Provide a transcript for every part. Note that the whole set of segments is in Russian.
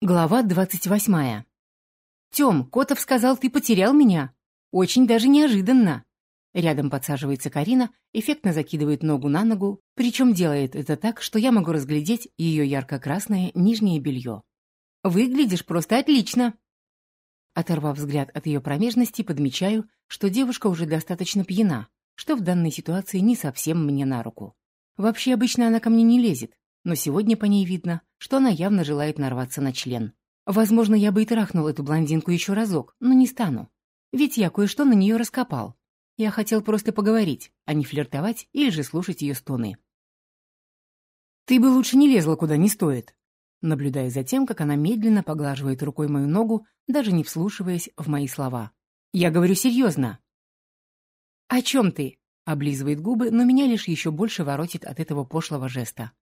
Глава двадцать восьмая. «Тём, Котов сказал, ты потерял меня. Очень даже неожиданно». Рядом подсаживается Карина, эффектно закидывает ногу на ногу, причем делает это так, что я могу разглядеть ее ярко-красное нижнее белье. «Выглядишь просто отлично!» Оторвав взгляд от ее промежности, подмечаю, что девушка уже достаточно пьяна, что в данной ситуации не совсем мне на руку. Вообще обычно она ко мне не лезет, но сегодня по ней видно, что она явно желает нарваться на член. Возможно, я бы и трахнул эту блондинку еще разок, но не стану. Ведь я кое-что на нее раскопал. Я хотел просто поговорить, а не флиртовать или же слушать ее стоны. «Ты бы лучше не лезла, куда не стоит», наблюдая за тем, как она медленно поглаживает рукой мою ногу, даже не вслушиваясь в мои слова. «Я говорю серьезно». «О чем ты?» — облизывает губы, но меня лишь еще больше воротит от этого пошлого жеста.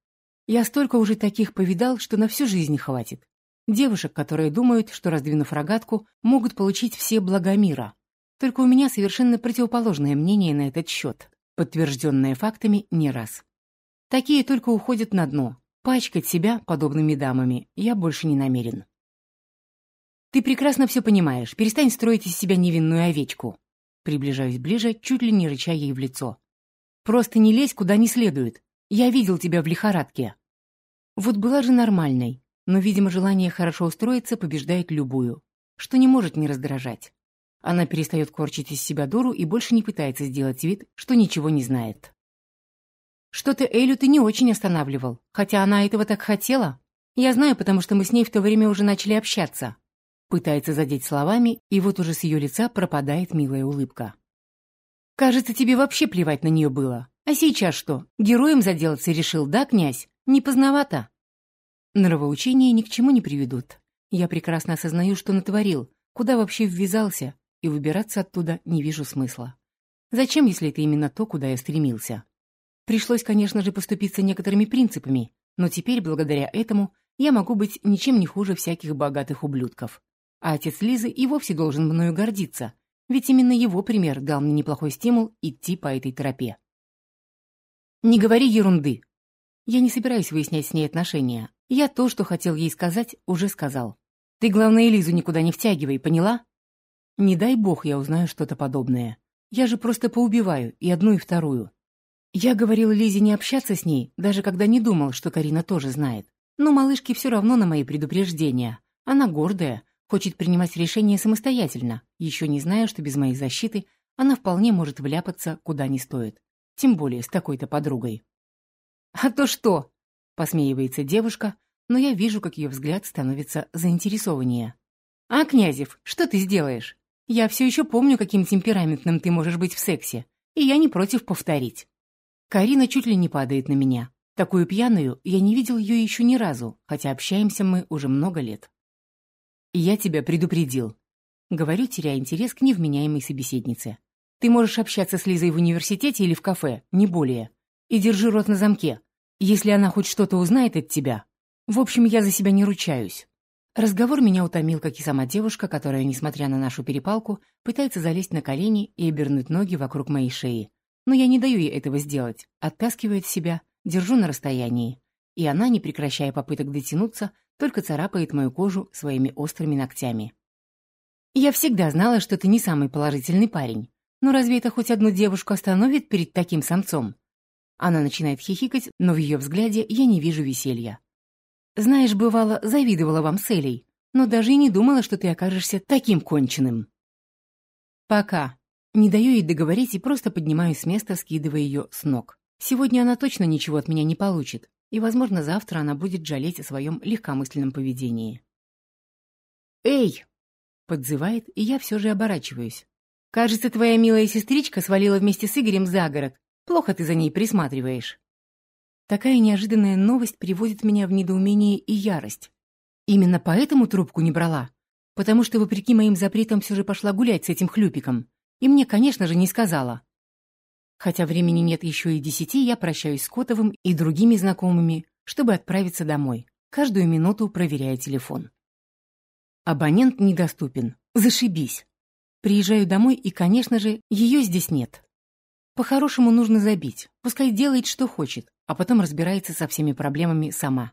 Я столько уже таких повидал, что на всю жизнь хватит. Девушек, которые думают, что, раздвинув рогатку, могут получить все блага мира. Только у меня совершенно противоположное мнение на этот счет, подтвержденное фактами не раз. Такие только уходят на дно. Пачкать себя подобными дамами я больше не намерен. Ты прекрасно все понимаешь, перестань строить из себя невинную овечку. Приближаюсь ближе, чуть ли не рыча ей в лицо. Просто не лезь куда не следует. Я видел тебя в лихорадке. Вот была же нормальной, но, видимо, желание хорошо устроиться побеждает любую, что не может не раздражать. Она перестает корчить из себя дуру и больше не пытается сделать вид, что ничего не знает. Что-то Элю ты не очень останавливал, хотя она этого так хотела. Я знаю, потому что мы с ней в то время уже начали общаться. Пытается задеть словами, и вот уже с ее лица пропадает милая улыбка. Кажется, тебе вообще плевать на нее было. А сейчас что, героем заделаться решил, да, князь? Не поздновато? Нравоучения ни к чему не приведут. Я прекрасно осознаю, что натворил, куда вообще ввязался, и выбираться оттуда не вижу смысла. Зачем, если это именно то, куда я стремился? Пришлось, конечно же, поступиться некоторыми принципами, но теперь, благодаря этому, я могу быть ничем не хуже всяких богатых ублюдков. А отец Лизы и вовсе должен мною гордиться, ведь именно его пример дал мне неплохой стимул идти по этой тропе. Не говори ерунды. Я не собираюсь выяснять с ней отношения. Я то, что хотел ей сказать, уже сказал. Ты, главное, Элизу никуда не втягивай, поняла? Не дай бог я узнаю что-то подобное. Я же просто поубиваю и одну, и вторую. Я говорил Лизе не общаться с ней, даже когда не думал, что Карина тоже знает. Но малышке все равно на мои предупреждения. Она гордая, хочет принимать решения самостоятельно, еще не зная, что без моей защиты она вполне может вляпаться куда не стоит тем более с такой-то подругой. «А то что?» — посмеивается девушка, но я вижу, как ее взгляд становится заинтересованнее. «А, Князев, что ты сделаешь? Я все еще помню, каким темпераментным ты можешь быть в сексе, и я не против повторить». Карина чуть ли не падает на меня. Такую пьяную я не видел ее еще ни разу, хотя общаемся мы уже много лет. «Я тебя предупредил», — говорю, теряя интерес к невменяемой собеседнице. Ты можешь общаться с Лизой в университете или в кафе, не более. И держи рот на замке, если она хоть что-то узнает от тебя. В общем, я за себя не ручаюсь. Разговор меня утомил, как и сама девушка, которая, несмотря на нашу перепалку, пытается залезть на колени и обернуть ноги вокруг моей шеи. Но я не даю ей этого сделать, оттаскиваю от себя, держу на расстоянии. И она, не прекращая попыток дотянуться, только царапает мою кожу своими острыми ногтями. «Я всегда знала, что ты не самый положительный парень. Но разве это хоть одну девушку остановит перед таким самцом? Она начинает хихикать, но в ее взгляде я не вижу веселья. Знаешь, бывало, завидовала вам с Элей, но даже и не думала, что ты окажешься таким конченым. Пока. Не даю ей договорить и просто поднимаюсь с места, скидывая ее с ног. Сегодня она точно ничего от меня не получит, и, возможно, завтра она будет жалеть о своем легкомысленном поведении. «Эй!» — подзывает, и я все же оборачиваюсь. Кажется, твоя милая сестричка свалила вместе с Игорем за город. Плохо ты за ней присматриваешь. Такая неожиданная новость приводит меня в недоумение и ярость. Именно поэтому трубку не брала. Потому что, вопреки моим запретам, все же пошла гулять с этим хлюпиком. И мне, конечно же, не сказала. Хотя времени нет еще и десяти, я прощаюсь с Котовым и другими знакомыми, чтобы отправиться домой, каждую минуту проверяя телефон. Абонент недоступен. Зашибись. Приезжаю домой, и, конечно же, ее здесь нет. По-хорошему нужно забить, пускай делает, что хочет, а потом разбирается со всеми проблемами сама.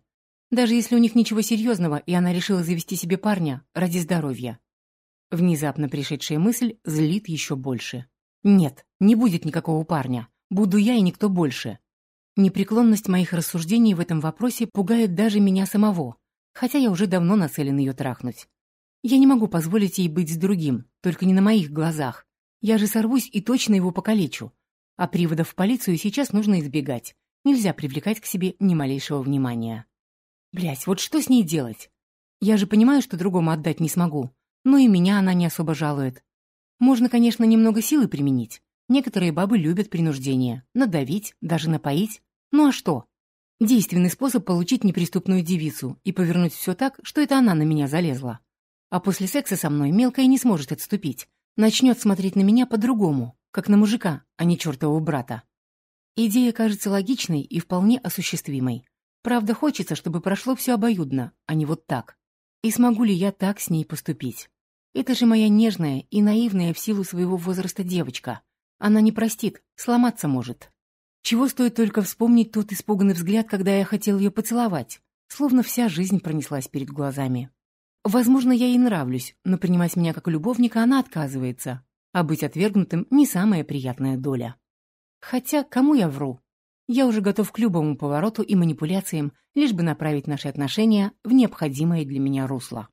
Даже если у них ничего серьезного, и она решила завести себе парня ради здоровья. Внезапно пришедшая мысль злит еще больше. Нет, не будет никакого парня. Буду я и никто больше. Непреклонность моих рассуждений в этом вопросе пугает даже меня самого, хотя я уже давно нацелен ее трахнуть. Я не могу позволить ей быть с другим, только не на моих глазах. Я же сорвусь и точно его покалечу. А приводов в полицию сейчас нужно избегать. Нельзя привлекать к себе ни малейшего внимания. Блять, вот что с ней делать? Я же понимаю, что другому отдать не смогу. Но и меня она не особо жалует. Можно, конечно, немного силы применить. Некоторые бабы любят принуждение. Надавить, даже напоить. Ну а что? Действенный способ получить неприступную девицу и повернуть все так, что это она на меня залезла. А после секса со мной мелкая не сможет отступить. Начнет смотреть на меня по-другому, как на мужика, а не чертового брата. Идея кажется логичной и вполне осуществимой. Правда, хочется, чтобы прошло все обоюдно, а не вот так. И смогу ли я так с ней поступить? Это же моя нежная и наивная в силу своего возраста девочка. Она не простит, сломаться может. Чего стоит только вспомнить тот испуганный взгляд, когда я хотел ее поцеловать, словно вся жизнь пронеслась перед глазами. Возможно, я ей нравлюсь, но принимать меня как любовника она отказывается, а быть отвергнутым не самая приятная доля. Хотя, кому я вру? Я уже готов к любому повороту и манипуляциям, лишь бы направить наши отношения в необходимое для меня русло.